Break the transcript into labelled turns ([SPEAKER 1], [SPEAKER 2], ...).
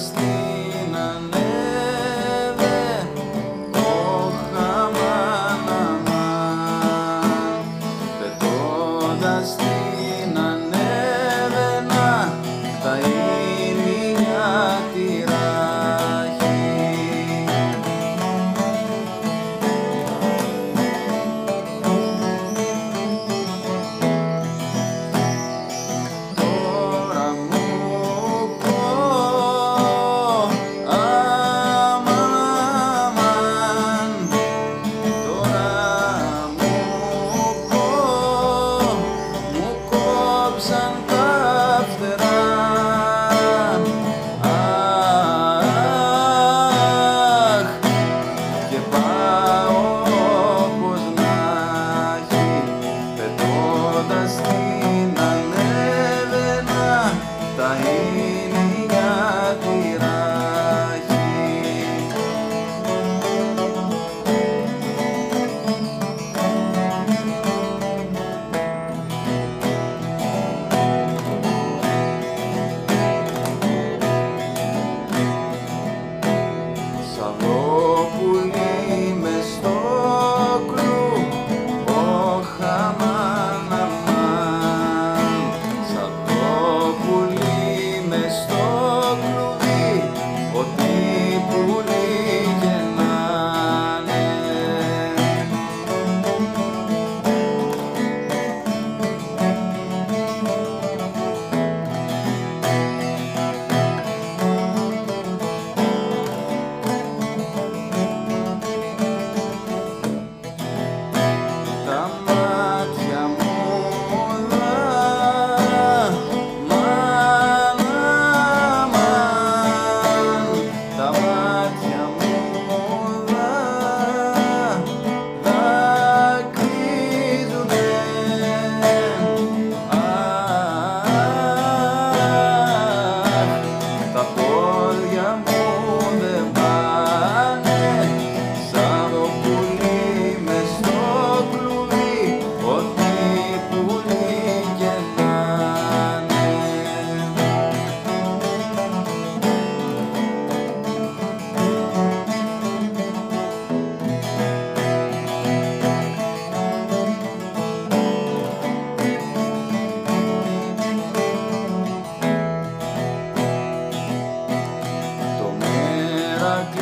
[SPEAKER 1] στην ανέβε ο χαμαναμάν my